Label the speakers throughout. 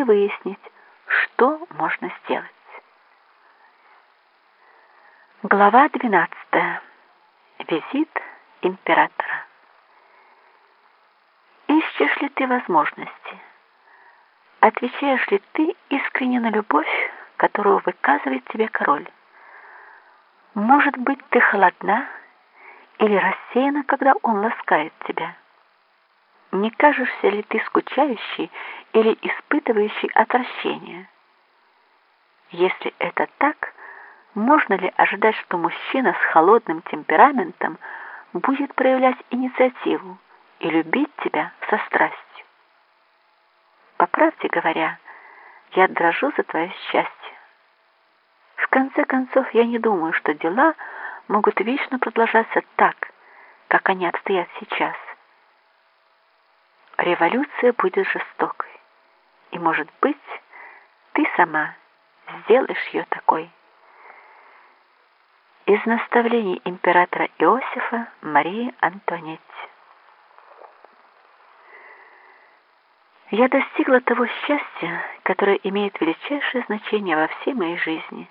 Speaker 1: и выяснить, что можно сделать. Глава 12. Визит императора. Ищешь ли ты возможности? Отвечаешь ли ты искренне на любовь, которую выказывает тебе король? Может быть, ты холодна или рассеяна, когда он ласкает тебя? Не кажешься ли ты скучающей или испытывающей отвращение? Если это так, можно ли ожидать, что мужчина с холодным темпераментом будет проявлять инициативу и любить тебя со страстью? По правде говоря, я дрожу за твое счастье. В конце концов, я не думаю, что дела могут вечно продолжаться так, как они обстоят сейчас революция будет жестокой. И, может быть, ты сама сделаешь ее такой. Из наставлений императора Иосифа Марии Антуанетти. Я достигла того счастья, которое имеет величайшее значение во всей моей жизни.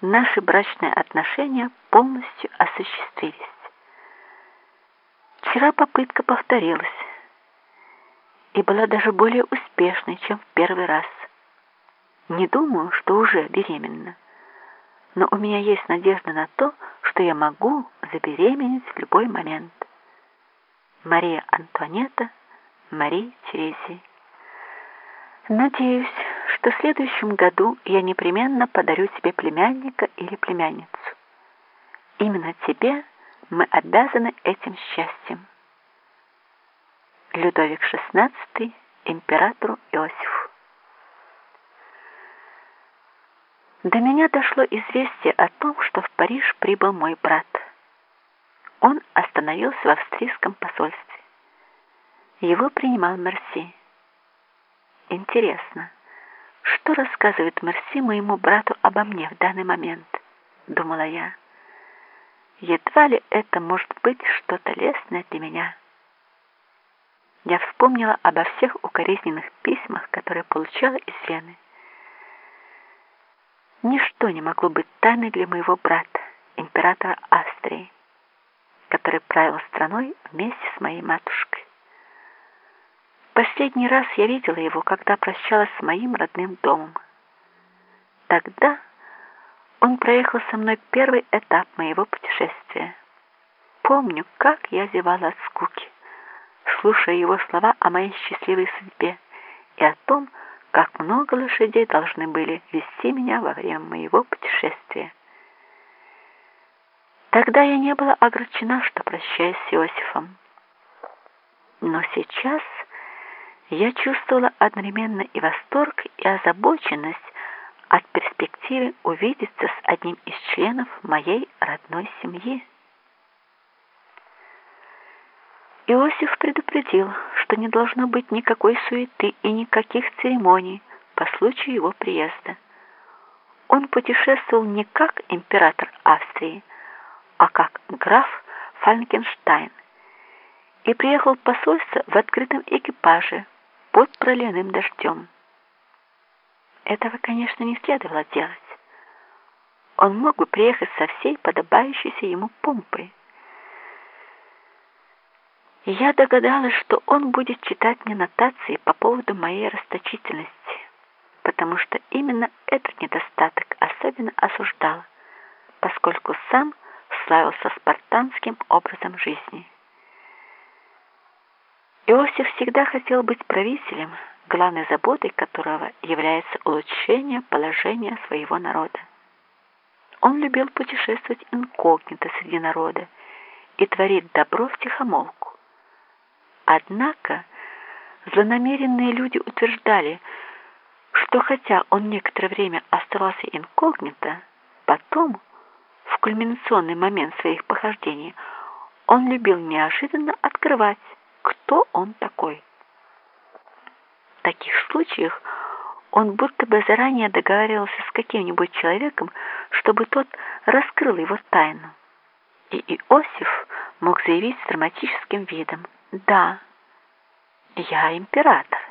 Speaker 1: Наши брачные отношения полностью осуществились. Вчера попытка повторилась, и была даже более успешной, чем в первый раз. Не думаю, что уже беременна, но у меня есть надежда на то, что я могу забеременеть в любой момент. Мария Антуанетта, Мария Терезия. Надеюсь, что в следующем году я непременно подарю тебе племянника или племянницу. Именно тебе мы обязаны этим счастьем. Людовик XVI императору Иосифу. До меня дошло известие о том, что в Париж прибыл мой брат. Он остановился в австрийском посольстве. Его принимал Мерси. Интересно, что рассказывает Мерси моему брату обо мне в данный момент, думала я. Едва ли это может быть что-то лестное для меня. Я вспомнила обо всех укоризненных письмах, которые получала из Вены. Ничто не могло быть тайной для моего брата, императора Австрии, который правил страной вместе с моей матушкой. Последний раз я видела его, когда прощалась с моим родным домом. Тогда он проехал со мной первый этап моего путешествия. Помню, как я зевала от скуки слушая его слова о моей счастливой судьбе и о том, как много лошадей должны были вести меня во время моего путешествия. Тогда я не была огорчена, что прощаюсь с Иосифом. Но сейчас я чувствовала одновременно и восторг, и озабоченность от перспективы увидеться с одним из членов моей родной семьи. Иосиф предупредил, что не должно быть никакой суеты и никаких церемоний по случаю его приезда. Он путешествовал не как император Австрии, а как граф Фалькенштайн и приехал посольство в открытом экипаже под проливным дождем. Этого, конечно, не следовало делать. Он мог бы приехать со всей подобающейся ему помпой, я догадалась, что он будет читать мне нотации по поводу моей расточительности, потому что именно этот недостаток особенно осуждал, поскольку сам славился спартанским образом жизни. Иосиф всегда хотел быть правителем, главной заботой которого является улучшение положения своего народа. Он любил путешествовать инкогнито среди народа и творить добро в тихомолку. Однако злонамеренные люди утверждали, что хотя он некоторое время оставался инкогнито, потом, в кульминационный момент своих похождений, он любил неожиданно открывать, кто он такой. В таких случаях он будто бы заранее договаривался с каким-нибудь человеком, чтобы тот раскрыл его тайну. И Иосиф мог заявить с драматическим видом – да, я император.